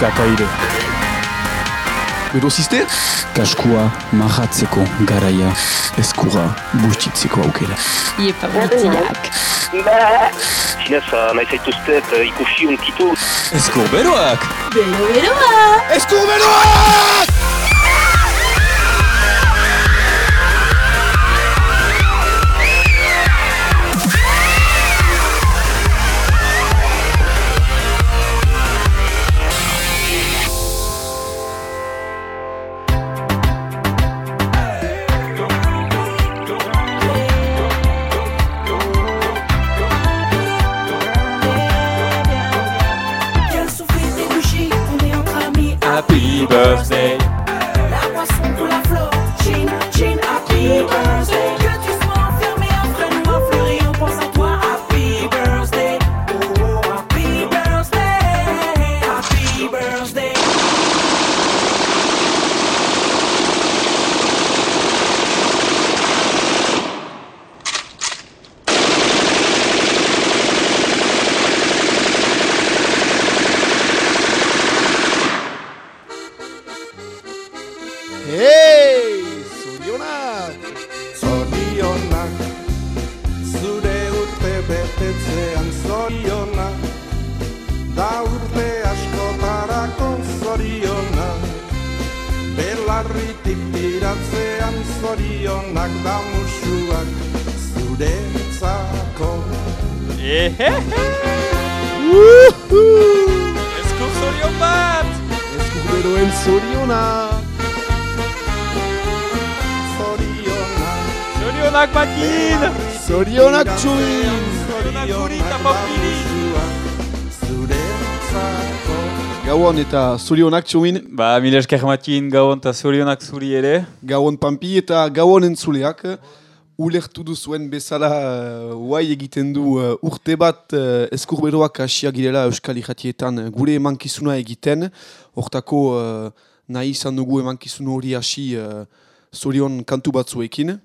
kakaire. Berozizte? Kaskua mahatzeko garaia eskura bustitzeko aukera. Iepa gutiak. Zinez, nahi zaituztet ikusi unkitu. Eskur beroak! Bero beroa! Eskur beroak! Zorionak! Zorionak, Zorionak txuin! Zorionak guri eta. Gauan eta zorionak txuin, Ba, mila esker makin gauan eta zorionak zuri ere. gauan pampi eta gauan entzuleak. Ulertu duzuen bezala uh, guai egiten du uh, urte bat uh, eskurberoak hasia girela Euskal Iratietan uh, gure emankizuna egiten. Hortako uh, nahi izan dugu emankizun hori hasi uh, zorion kantu batzuekin.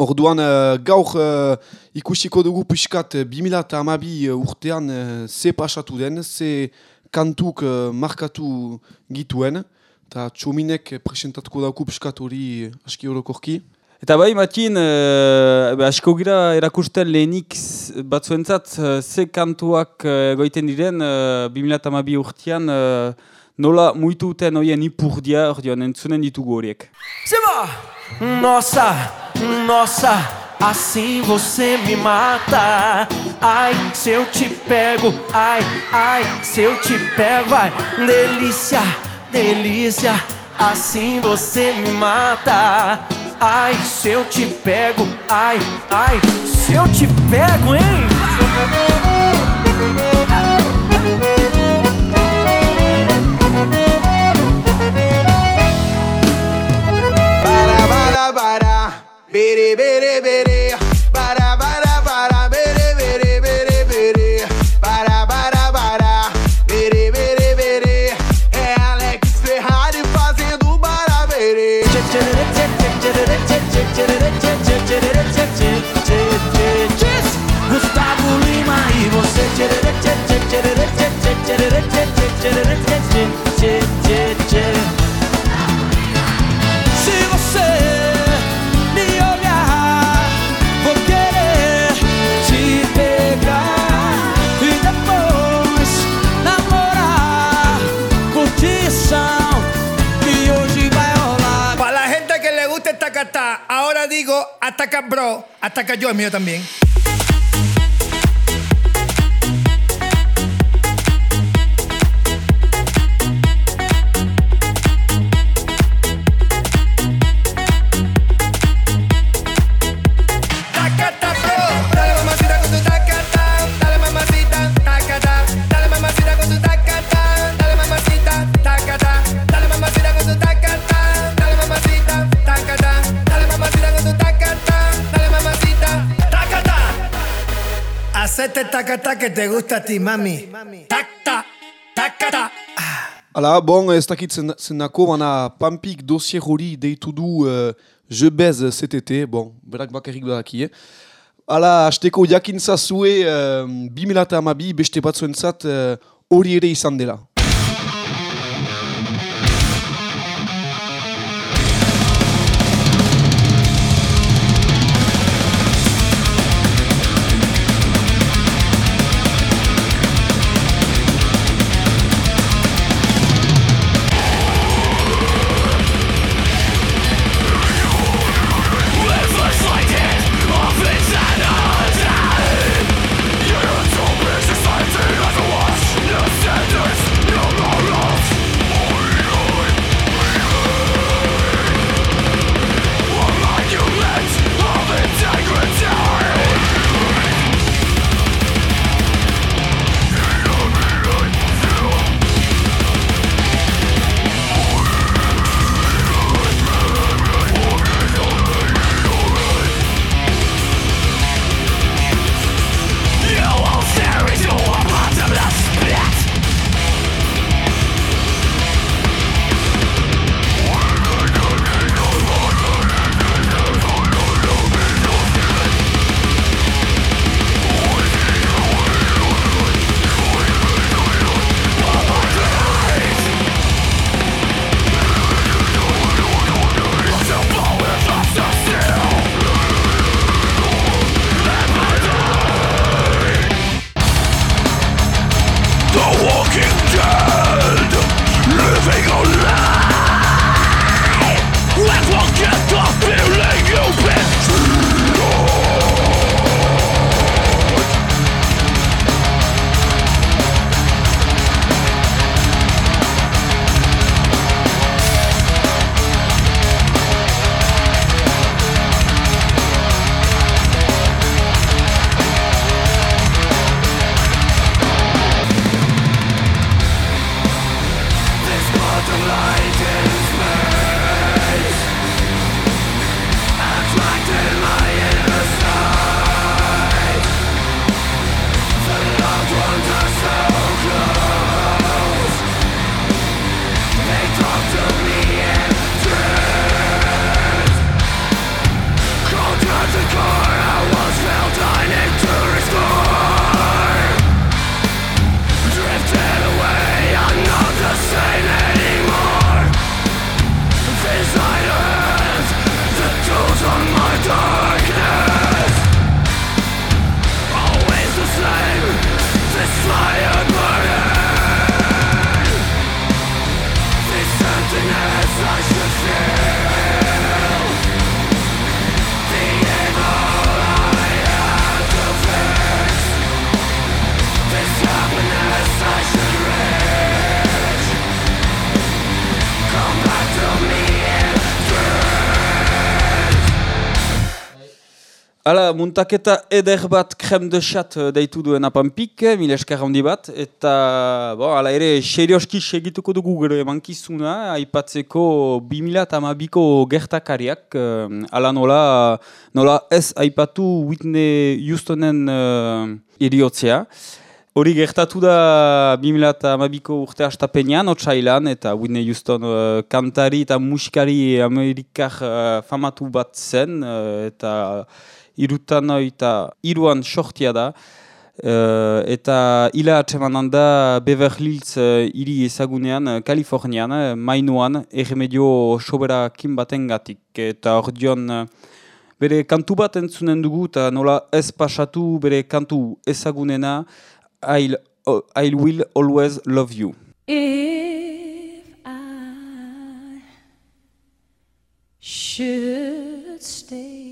Orduan uh, gaur uh, ikusiko dugu uh, 2008 urtean uh, ze pasatu den, ze kantuk uh, markatu gituen. Eta txominek presentatuko dauku piskat hori aski orokorki. Eta bai, Matin, uh, asko gira erakusten lehenik batzuentzat ze kantuak uh, goiten diren uh, 2008 urtean uh, nola muitu uten hoien ipurdia ordean entzunen ditugu horiek. Simba! Nossa, nossa, assim você me mata. Ai, se eu te pego, ai, ai, se eu te pego, vai. Delícia, delícia, assim você me mata. Ai, se eu te pego, ai, ai, se eu te pego, hein? Bara, bere cayó, el mío también. Tacata que te gusta a ti, mami. Tacta, tacata. Hala, bon, ez dakit zen- zenako, baina pampik dosier hori deitu du uh, Je bez CTT, bon, berak bakarrik badaki, eh? Hala, hasteko jakintza zue uh, 2008 beste batzuentzat uh, hori ere izan dela. Muntaketa eder bat krem de chat eh, deitu duen apampik, eh, mila esker handi bat, eta, bo, hala ere, serioski segituko dugu gero emankizuna, aipatzeko 2012ko gertakariak, eh, hala nola, nola ez aipatu Whitney Houstonen uh, iriotzea. Hori gertatu da 2012ko urte astapenean, otsailan, eta Whitney Houston uh, kantari eta musikari amerikar uh, famatu bat zen, uh, eta irutan eta iruan sortia da. Uh, eta ila atseman da Beverly Hills uh, iri ezagunean, uh, Kalifornian, uh, mainuan, erremedio sobera kin baten gatik. Eta hor dion, uh, bere kantu bat entzunen dugu, eta nola ez pasatu bere kantu ezagunena, I'll, uh, I will always love you. If I should stay,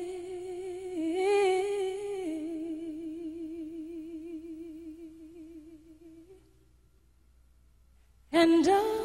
And I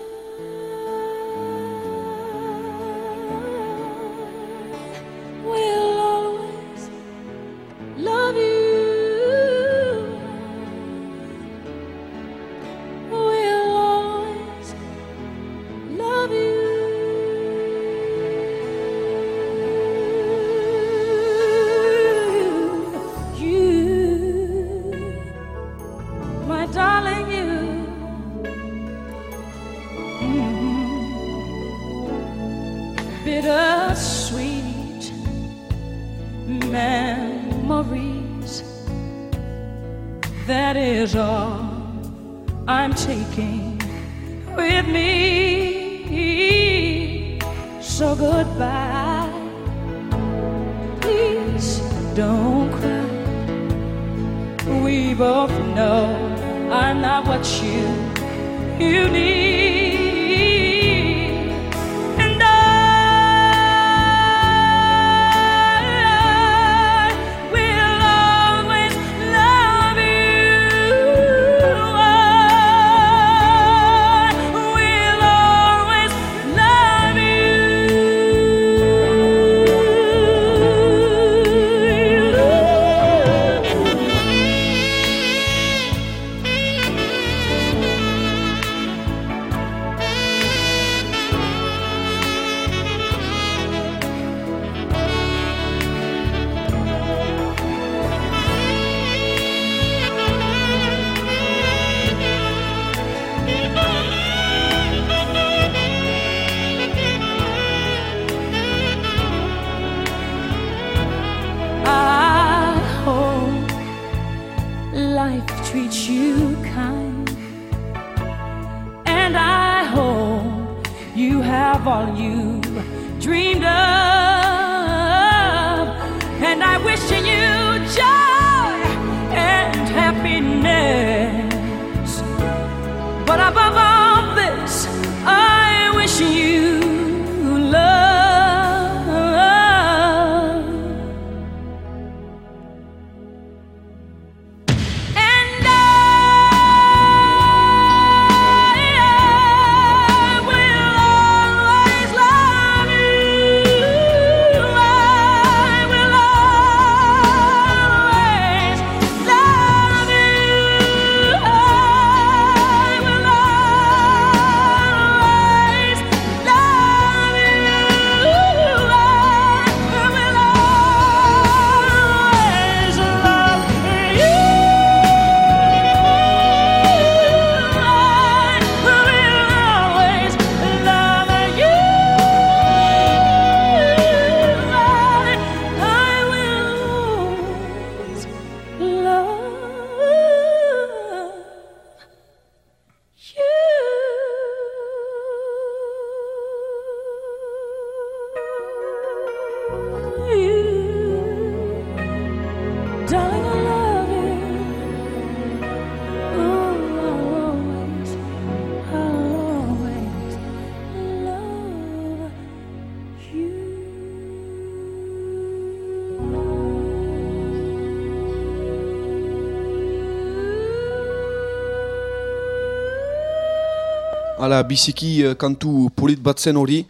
ala biziki eh, kantu polit bat hori.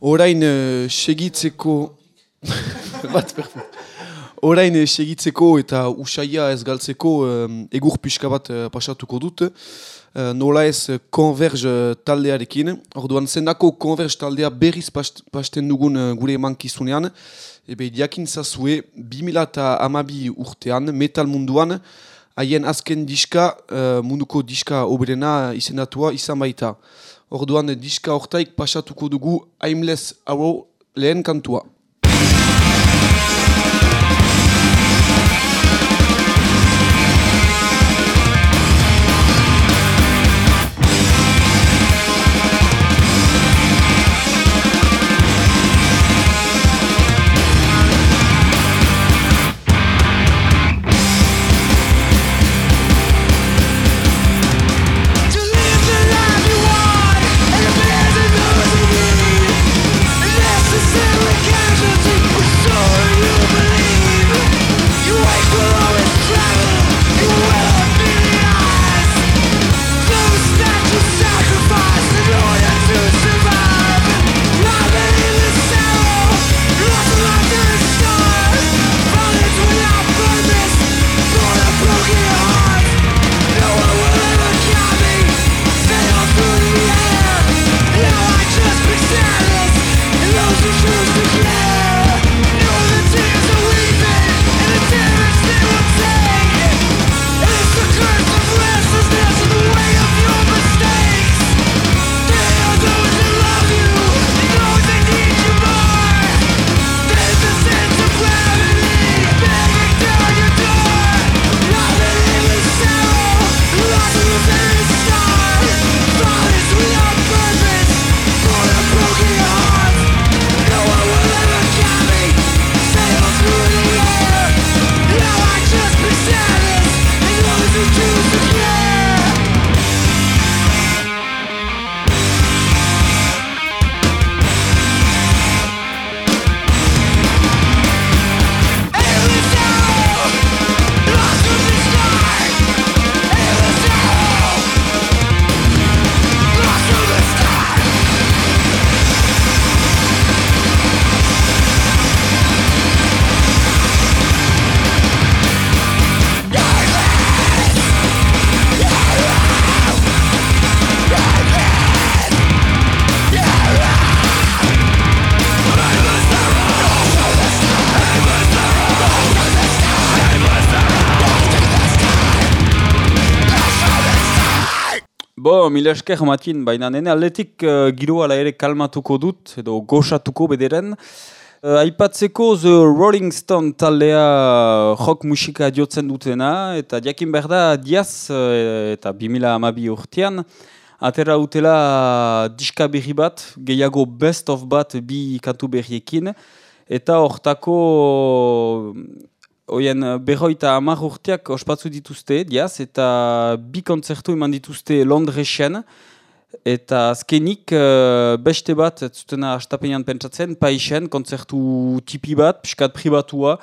Orain eh, segitzeko... bat perfect. Orain eh, segitzeko eta usaia ez galtzeko eh, egur pixka bat eh, pasatuko dut. Eh, nola ez Converge eh, taldearekin. Orduan zendako Converge taldea berriz past, pasten dugun eh, gure emankizunean. Ebe diakin zazue, 2008 urtean, metal munduan, haien azken diska, eh, munduko diska oberena izendatua izan baita. Orduan diska hortaik pasatuko dugu Aimless Arrow lehen kantua. Mila esker matin, baina nene aldetik uh, giro ala ere kalmatuko dut, edo goxatuko bederen. Uh, aipatzeko The Rolling Stone taldea rock musika diotzen dutena, eta jakin behar da diaz, uh, eta 2012 urtean, atera utela diska berri bat, gehiago best of bat bi kantu berriekin, eta hortako Oien, berroita hamar urteak ospatzu dituzte, diaz, eta bi kontzertu eman dituzte Londresen, eta azkenik eh, beste bat, ez zutena astapenean pentsatzen, paixen, kontzertu tipi bat, piskat pribatua,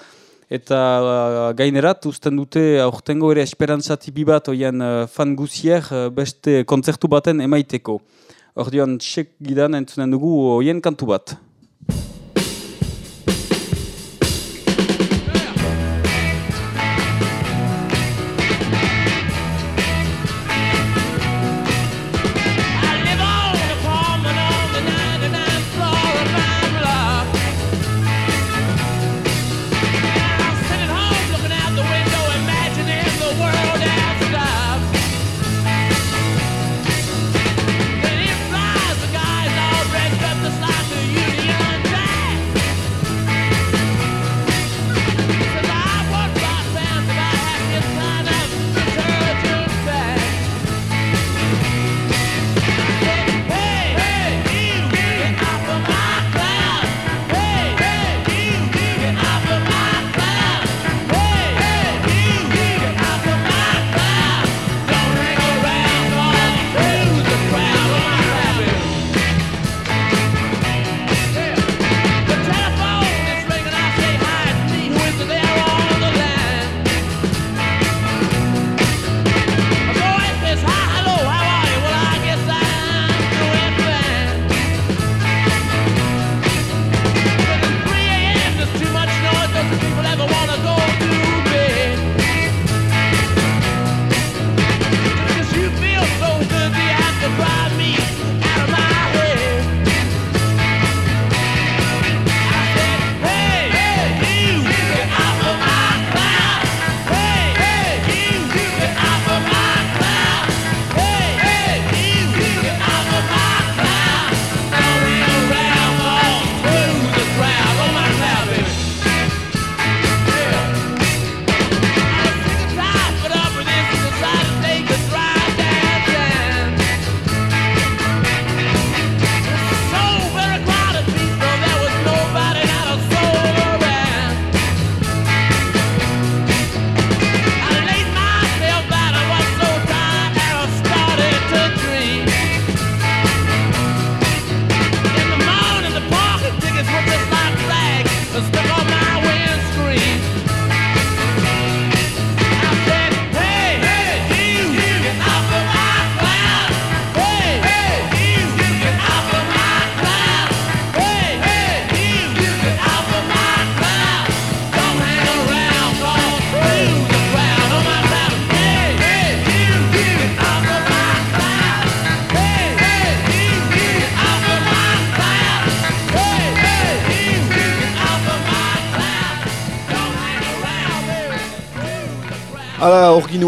eta eh, gainerat, usten dute aurtengo ere esperantza tipi bat, oien uh, fan guzier, eh, beste kontzertu baten emaiteko. Ordean, txek gidan entzunen dugu oien kantu bat.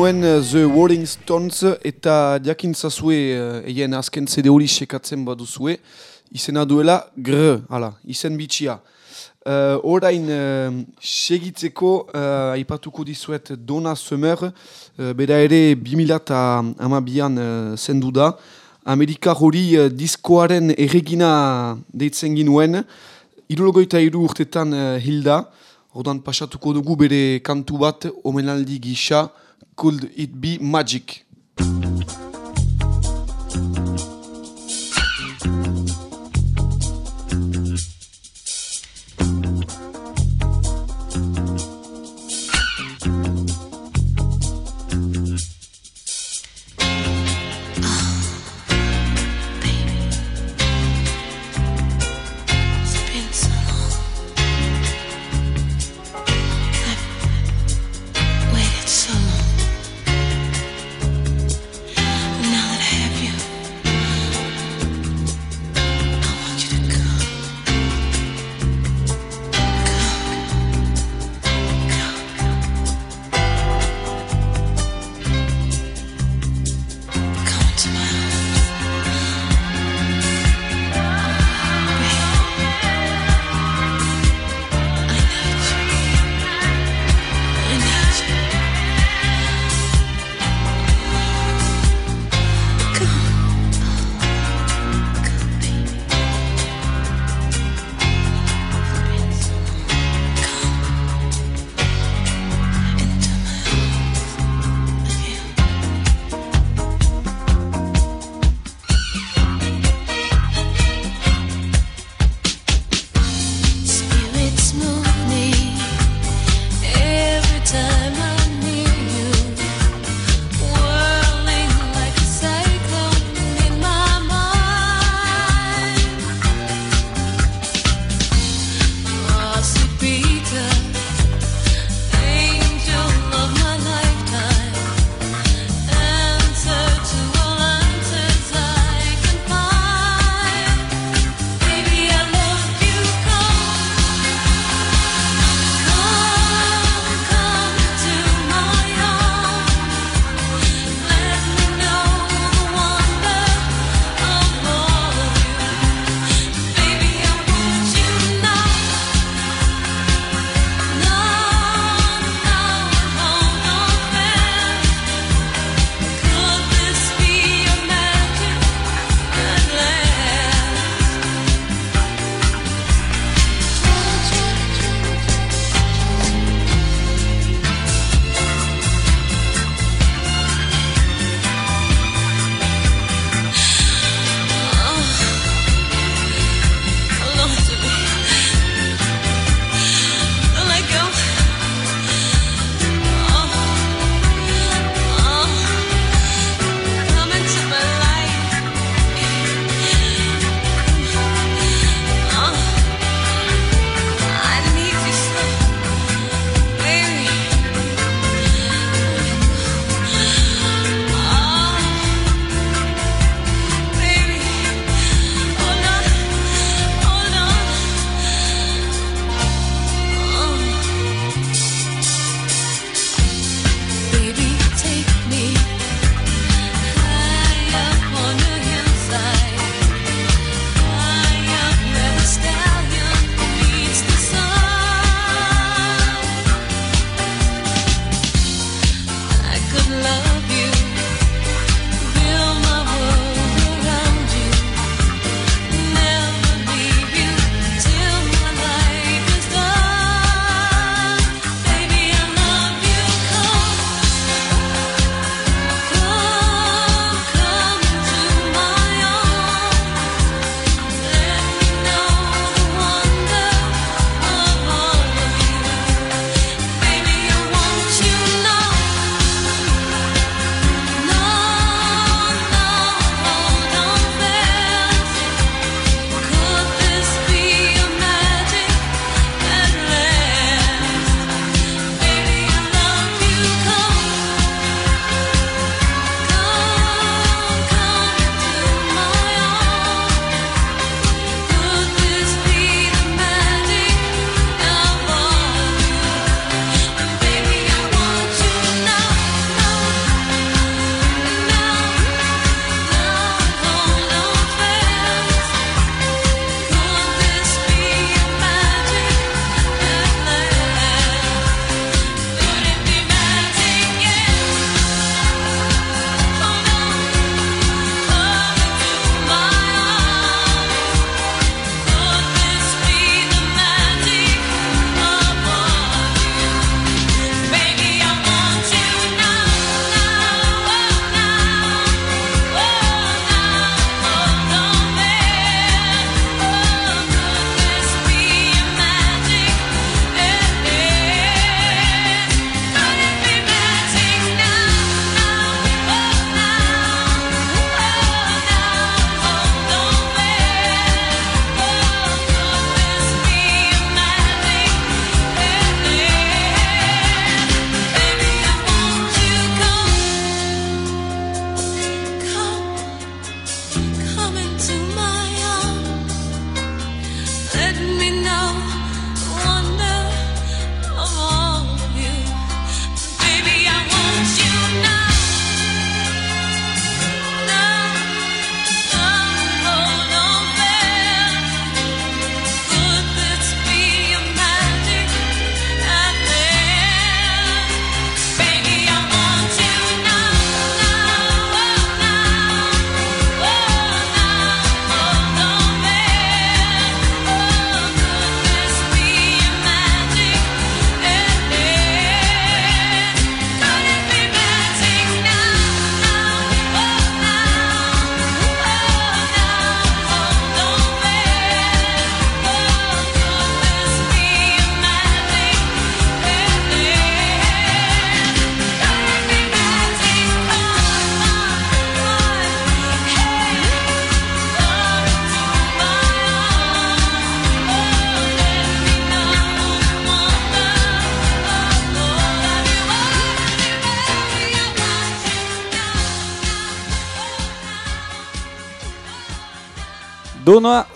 Ginuen uh, The Rolling Stones eta jakin zazue uh, eien azken CD hori sekatzen baduzue. Izena duela gr, hala, izen bitxia. Uh, orain uh, segitzeko uh, aipatuko dizuet Donna Summer, uh, bera ere 2008an uh, zendu da. Amerika hori uh, diskoaren erregina deitzen ginuen, irologoita iru urtetan uh, hilda, Ordan pasatuko dugu bere kantu bat omenaldi gisa Could It Be Magic?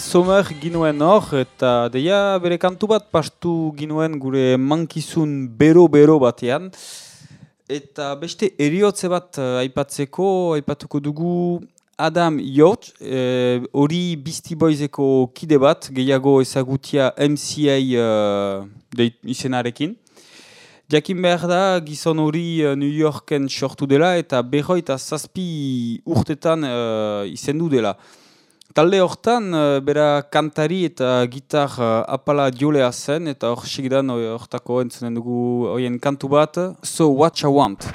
Sommer ginuen hor, eta deia bere kantu bat pastu ginuen gure mankizun bero-bero batean. Eta beste eriotze bat eh, aipatzeko, aipatuko dugu Adam Yacht, eh, hori Beastie Boyseko kide bat, gehiago ezagutia MCA eh, deit- izenarekin. Jakin behar da, gizon hori New Yorken sortu dela eta berroita zazpi urtetan uh, izendu dela. Talde hortan, eh, bera kantari eta gitar uh, apala diolea zen, eta hor segidan hor- hortako entzunen dugu hoien kantu bat, So What I Want.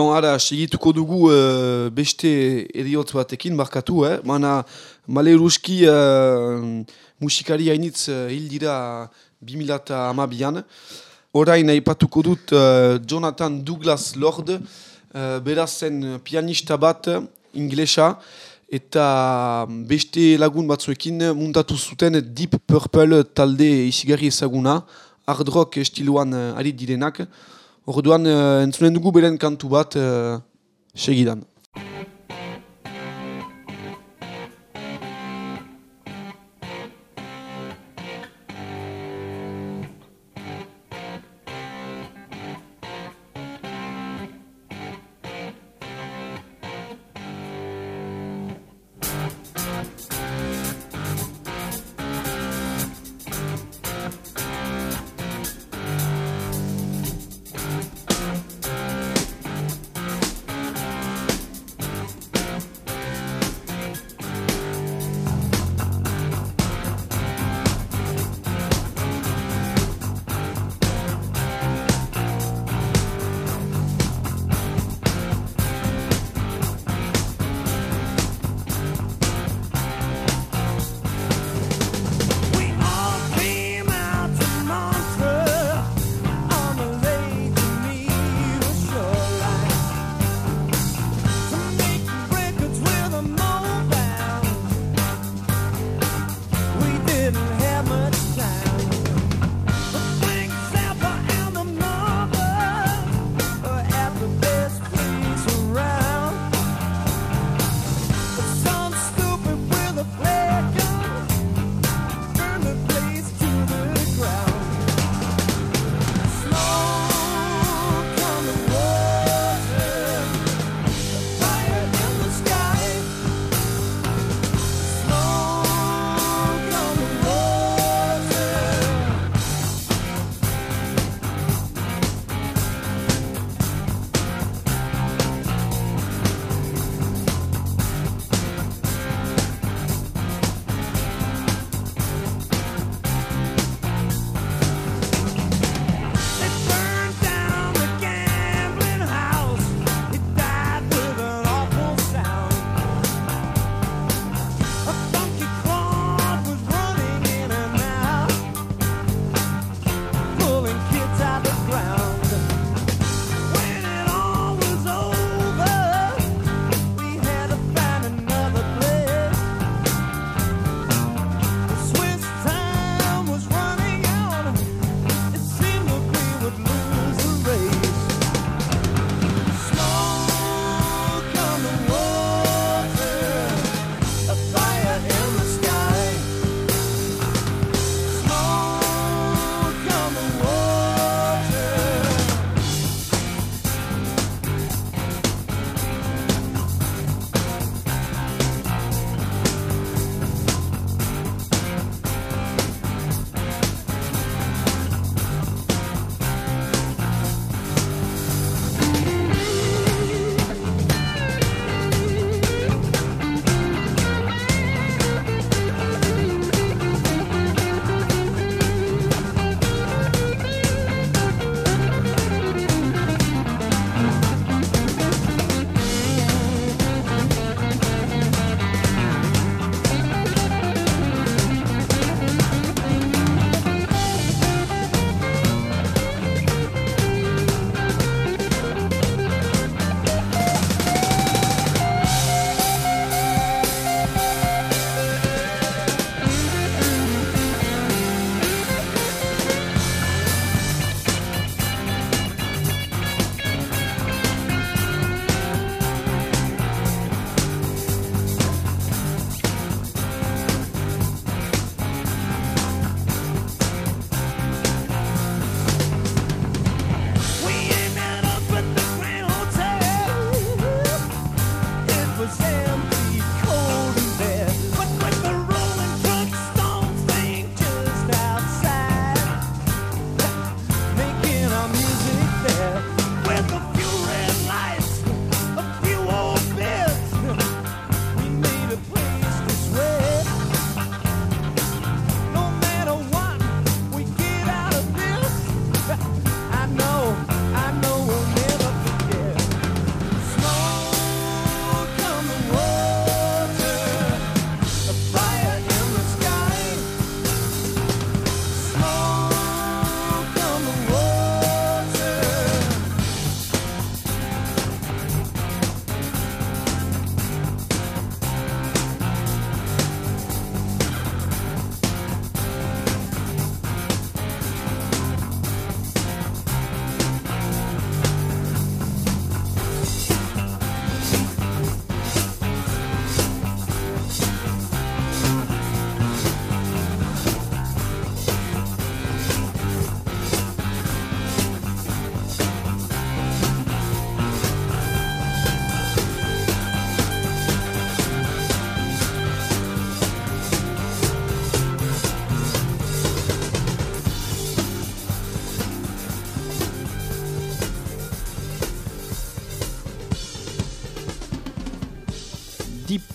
Bon, ara, segituko dugu eh, beste eriotz batekin, markatu, eh? Mana, maleruski uh, musikari hainitz uh, hil dira 2008an. Orain aipatuko dut eh, Jonathan Douglas Lord, uh, beraz zen pianista bat, inglesa, eta beste lagun batzuekin muntatu zuten Deep Purple talde isigarri ezaguna, hard rock estiloan uh, ari direnak. Orduan, uh, entzunen dugu beren kantu bat uh, segidan.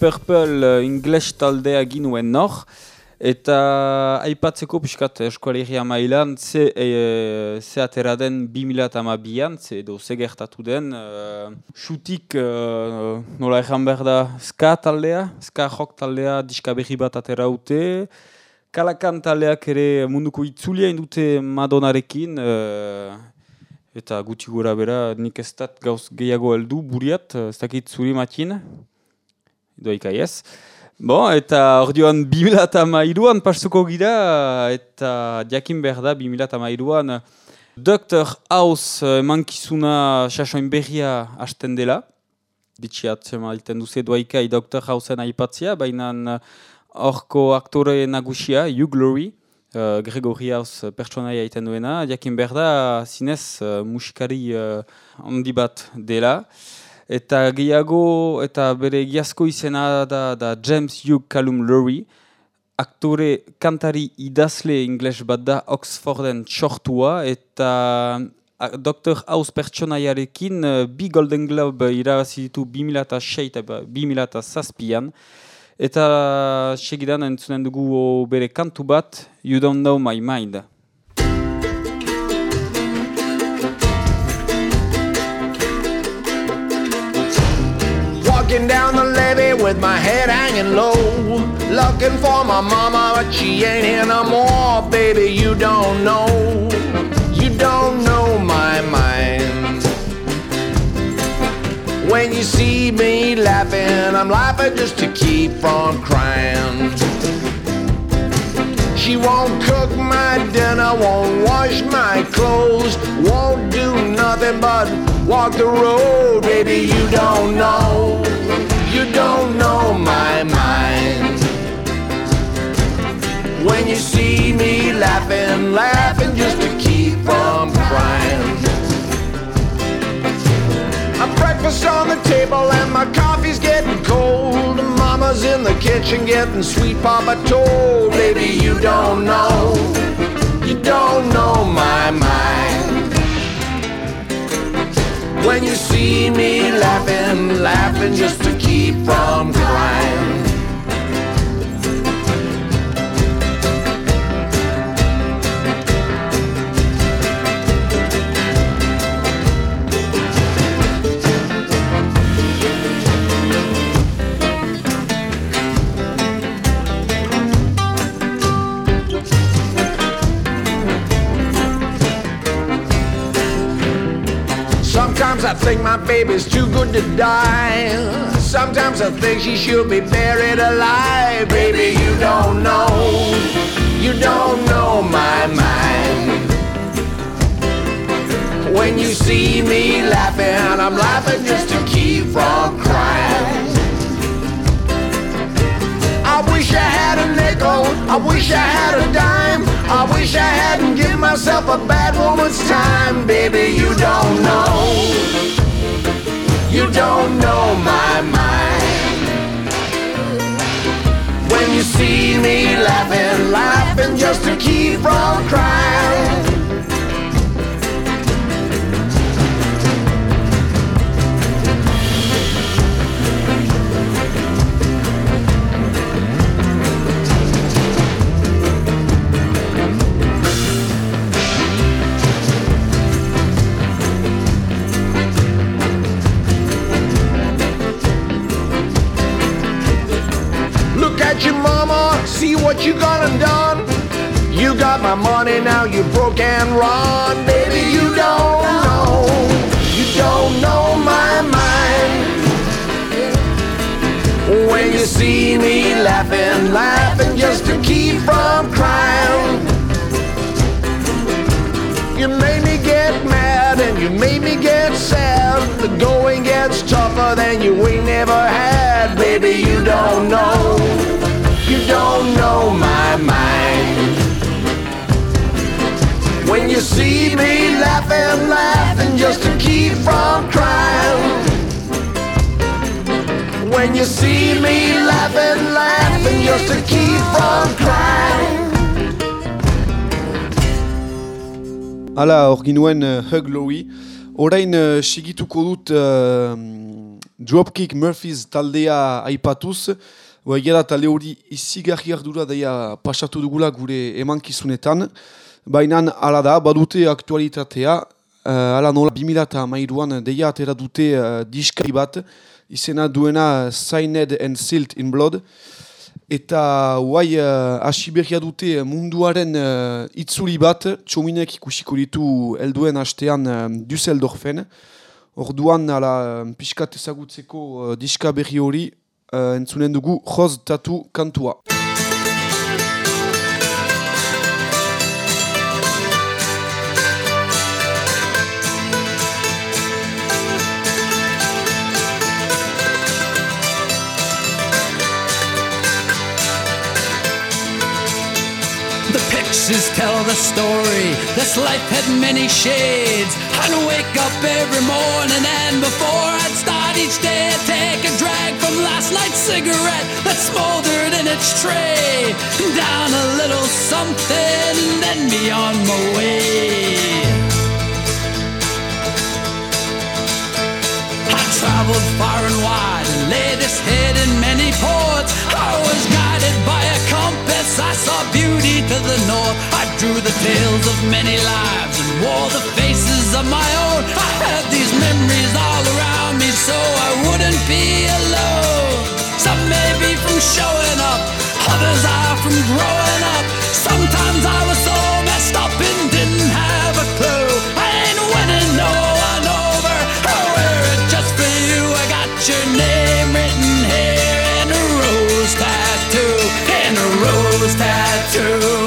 Purple uh, English taldea ginuen nor. Eta aipatzeko pixkat eskualegia mailan, ze, e, ze atera den 2008an, ze edo ze gertatu den. Xutik, uh, nola erran behar da, ska taldea, ska rock taldea, diska berri bat atera ute. Kalakan taldeak ere munduko itzulia indute Madonarekin, uh, eta guti gura bera nik ez dat gauz gehiago heldu buriat, ez dakit zuri matin, doika ez. Bon, eta ordioan 2008an pastuko gira, eta jakin behar da 2008an Dr. House emankizuna sasoin berria hasten dela. Ditxiat, malten duze doaikai Dr. Houseen aipatzia, baina horko aktore nagusia, Hugh Glory, uh, Gregory House pertsonaia egiten duena, jakin behar da zinez uh, musikari uh, handi bat dela. Eta gehiago, eta bere egiazko izena da, da James Hugh Callum Lurie, aktore kantari idazle ingles bat da Oxforden txortua, eta Dr. House pertsonaiarekin uh, bi Golden Globe irabazi ditu 2006 eta 2007an, eta segidan entzunen dugu bere kantu bat, You Don't Know My Mind. Walking down the levee with my head hanging low. Looking for my mama, but she ain't here no more. Baby, you don't know. You don't know my mind. When you see me laughing, I'm laughing just to keep from crying. She won't cook my dinner, won't wash my clothes, won't do nothing but walk the road. Baby, you don't know, you don't know my mind. When you see me laughing, laughing just to keep from crying. A breakfast on the table and my coffee's getting cold. Mama's in the kitchen getting sweet papa told. Baby, you don't know, you don't know my mind. When you see me laughing, laughing just to keep from crying. I think my baby's too good to die. Sometimes I think she should be buried alive. Baby, you don't know, you don't know my mind. When you see me laughing, I'm laughing just to keep from crying. I wish I had a nickel, I wish I had a dime. I wish I hadn't given myself a bad woman's time. Baby, you don't know, you don't know my mind. When you see me laughing, laughing just to keep from crying. What you gone and done. You got my money, now you broke and run. Baby, you don't know, you don't know my mind. When you see me laughing, laughing just to keep from crying. You made me get mad and you made me get sad. The going gets tougher than you ain't never had. Baby, you don't know, you don't know my mind. When you see me laughing, laughing just to keep from crying. When you see me laughing, laughing just to keep from crying. Hala, hor ginuen uh, Hug Lowy, Orain uh, sigituko dut uh, Dropkick Murphys taldea aipatuz. Baina talde hori izigarri ardura daia pasatu dugula gure emankizunetan. Baina ala da, badute aktualitatea. Uh, ala nola 2008an deia atera dute uh, diskari bat. Izena duena Signed and Sealed in Blood. Eta guai uh, asiberria dute munduaren uh, itzuli bat, txominek ikusiko ditu helduen hastean uh, Düsseldorfen. Orduan, ala, pixkat ezagutzeko uh, diska berri hori, uh, entzunen dugu Joz Tatu kantua. The pictures tell the story. This life had many shades. I'd wake up every morning, and before I'd start each day, I'd take a drag from last night's cigarette that smoldered in its tray. Down a little something, and then be on my way. I traveled far and wide and laid this head in many ports. I was guided by a compass. I saw beauty to the north. I drew the tales of many lives and wore the faces of my own. I had these memories all around me so I wouldn't be alone. Some may be from showing up, others are from growing up. Sometimes I was so messed up and didn't have a clue. I ain't winning no one over. Oh, I wear it just for you. I got your name written here in a rose tattoo. In a rose tattoo.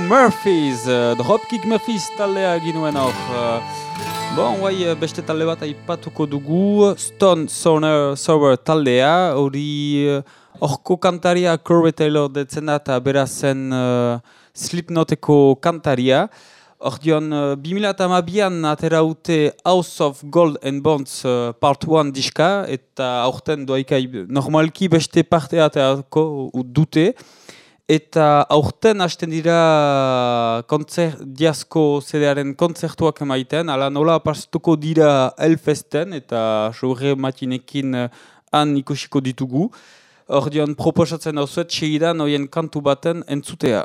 Murphys! Uh, Dropkick Murphys taldea ginuen hor. Uh, bon, guai, uh, beste talde bat aipatuko dugu. Stone Sonar Sober taldea. Hori uh, horko kantaria Corey Taylor detzen da eta beraz zen uh, Slipknoteko kantaria. Hor dion, uh, 2008an atera ute House of Gold and Bonds uh, Part 1 diska, eta aurten doaikai normalki beste parte aterako dute. Eta aurten hasten dira kontzer, diazko zedearen kontzertuak emaiten, ala nola pastuko dira Elfesten eta sobre matinekin uh, han ikusiko ditugu. Hor dion, proposatzen hau zuet, segidan hoien kantu baten entzutea.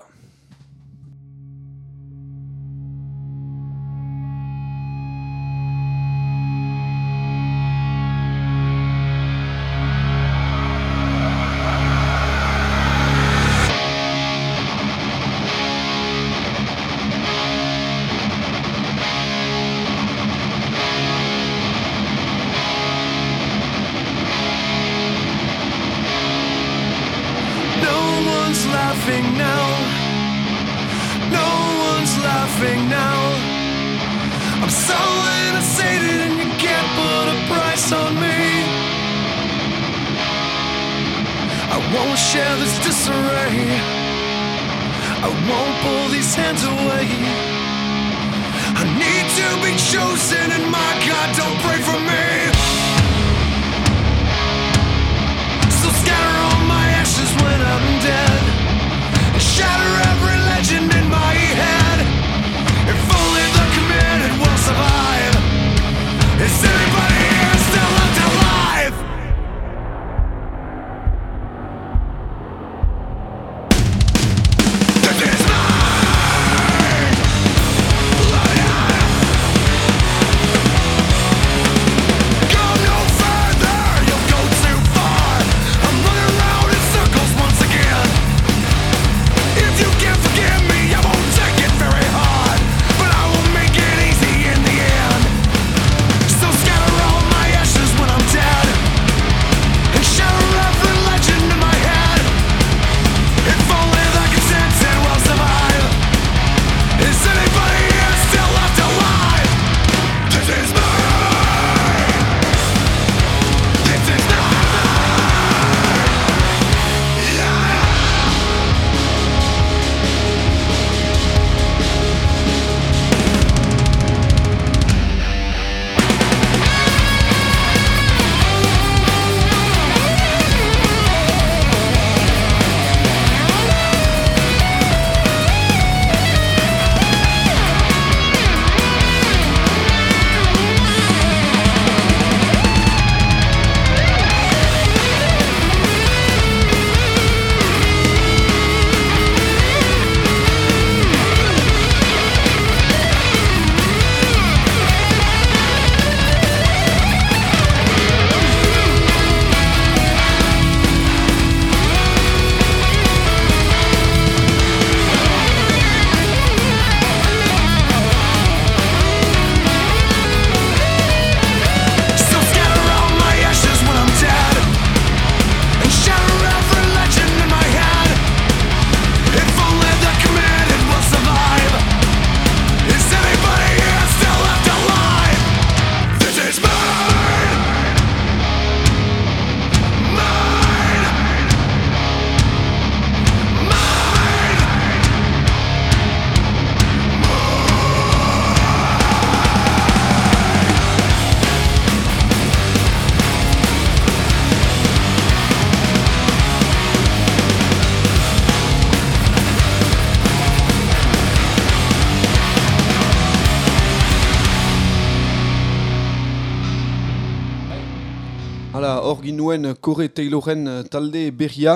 Hala, hor ginuen Corey Tayloren eh, talde berria.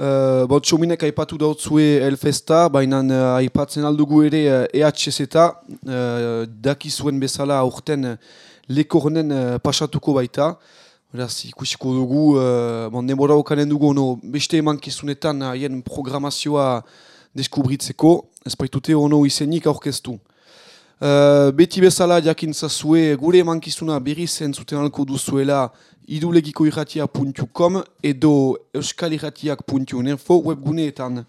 Uh, Bot txominek aipatu dautzue Elfesta, baina uh, aipatzen aldugu ere uh, EHZ eta uh, dakizuen bezala aurten uh, lekornen uh, pasatuko baita. Beraz, ikusiko dugu, uh, bon, demora okanen dugu, ono, beste emankizunetan haien programazioa deskubritzeko, ez baitute ono izenik aurkeztu. Uh, beti bezala jakin zazue gure emankizuna berriz entzuten alko duzuela idulegikoirratia.com edo euskalirratiak.info webguneetan.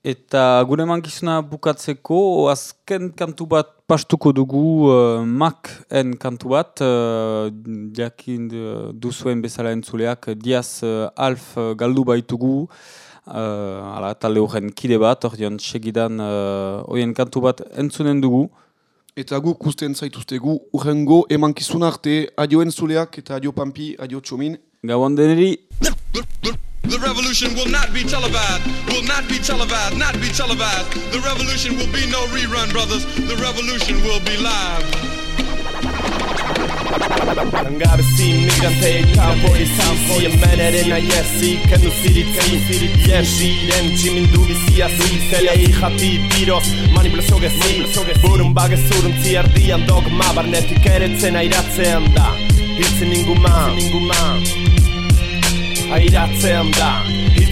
Eta gure mankizuna bukatzeko, azken kantu bat pastuko dugu, uh, Mac en kantu bat, uh, jakin duzuen bezala entzuleak, Diaz uh, Alf uh, galdu baitugu, uh, ala, talde horren kide bat, ordean segidan uh, oien kantu bat entzunen dugu. Eta guk usten zaituztegu, urrengo emankizuna arte, adio entzuleak eta adio pampi, adio txomin. Gabon deneri! The revolution will not be televised, will not be televised, not be televised. The revolution will be no rerun, brothers. The revolution will be live. Langabezi migrante kanpo izan Hemeneren aiezi kendu ziritzi Iesiren tximindu bizia zuitzele jati tiroz Manipulazio gezi Burun bagezurntzi erdian dogma Barnetik eretzen airatzean da Hitzen inguma Airatzean da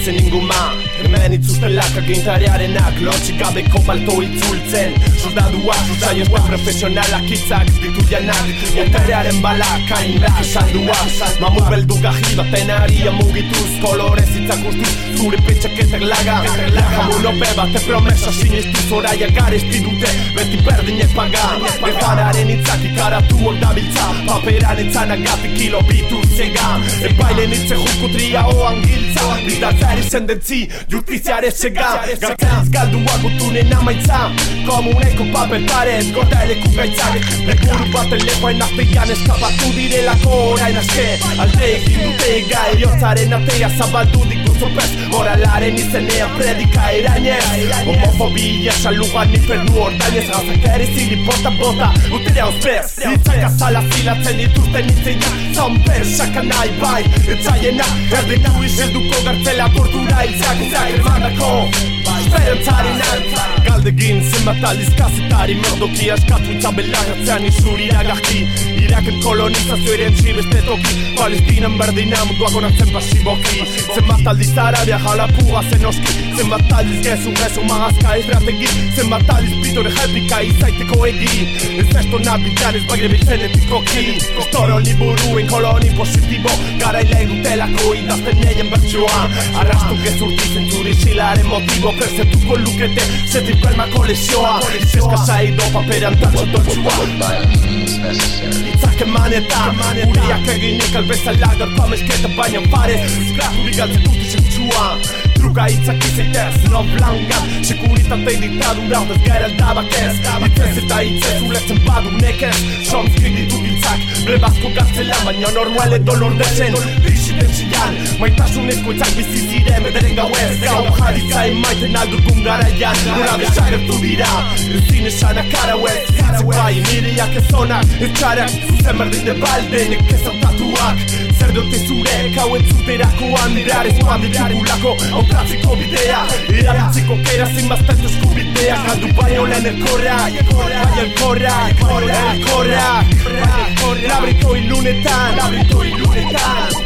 Hitzen inguma. Hemen itzustelak agintariarenak Lotxik gabeko balto itzultzen. Soldadua, saio profesionalak itzak Ditu janak, boterearen balak Hain behar esaldua Mamu beldu gaji baten aria mugituz Kolorez itzak ustuz Zure petxaketak laga. Laga munope bate promesa Sinistuz oraia garesti dute Beti berdinek paga. Efanaren itzak ikaratuak dabiltza Paperan etzan agatik kilo bitu zega. Epailen itze jukutria oan giltza Bidatzari sendentzi Justiziare sega. Gartzeaz galdua gutunen amaitza Komuneko papel paret Gorda eleku gaitzak. Lekuru baten lepoen artean eskapatu direlako orain aske. Alde egin dute ega eriotzaren atea zabaldu dikuzopez Moralaren izenean predika erainez. Homofobia salugan infernu ordainez Gazak ere zili porta bota Utere hauzpez Itzak azala zilatzen dituzten itzeina Zamper sakan nahi bai Etzaienak erditu izelduko gartzela tortura Itzak itzak emandako Esperantzaren antza Galdegin zenbat aldiz kazetari Merdoki askatu tabelagatzean izuri iragaki Iraken kolonizazio erentzi beste toki. Palestinan berdina munduak onartzen pasiboki Zenbat aldiz Arabia jalapua zen oski. Zenbat aldiz gezu gezu magazka estrategi. Zenbat aldiz pitore jelpika izaiteko egi. Ez esto nabitan ez bagre bitzenetikoki Toro liburuen koloni positibo. Garaile dutelako idazten neien bertsoa. Arrastu gezurti zenturi silaren motibo. Perzetuko lukete zetik permako lesioa Zeska saido paperan tatxo toltsua Itzak emanetan Uriak eginik albezala garpa mesketa baina pare Esklatu bigaltzen dut zentsua Truka itzak izaitez, no blangan Sekuritate diktadura, ordez gara aldabak ez Itzez eta itzez ulertzen badu nekez Somskik ditu giltzak, blebazko gaztela Baina normal edo lordezen, disidentzian Maitasunezko itzak biziziren bederen gauez Gau jaditza emaiten aldurgun garaian. Nola desagertu dira, ezin esanak arauez Zitzek bai, niriak ezonak, etxarak Zuzen berdin de baldenek ez hautatuak. Zer dute zure, hau entzuterakoan Behar ez joan ditugulako, hautatzeko bidea. Erabiltzeko kera zinbaztetu eskubidea. Galdu baino lehen elkorrak, bai elkorrak, elkorrak Labriko ilunetan, labriko ilunetan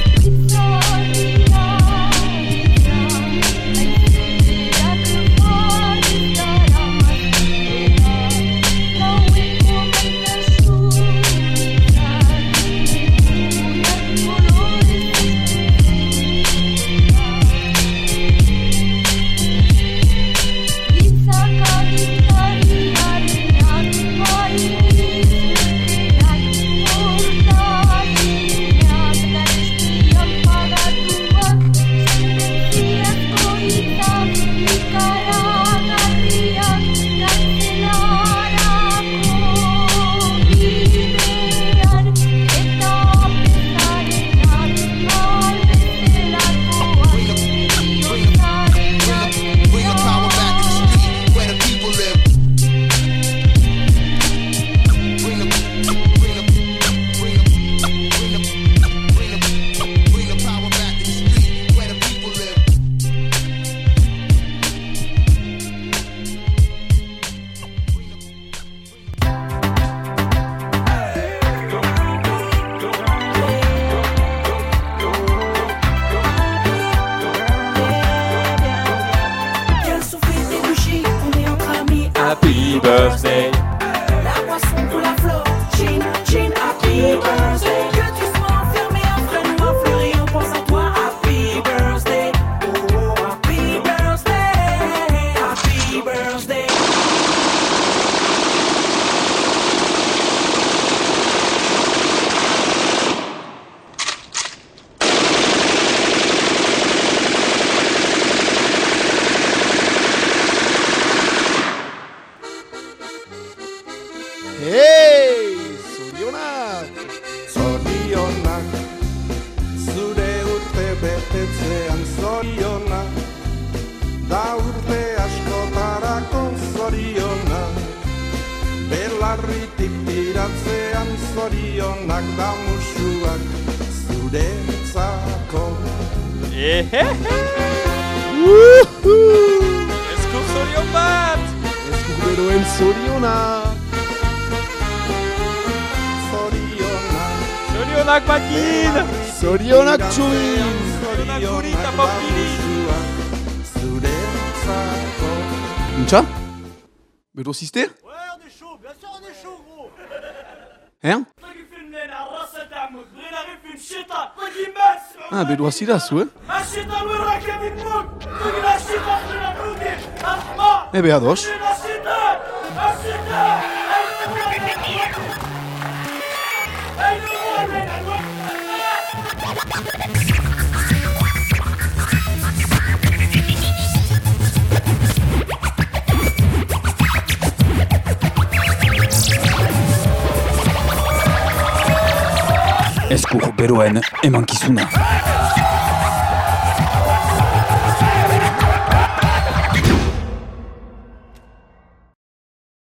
Vasira su? Vasira wa raki miq. Tuni vasira wa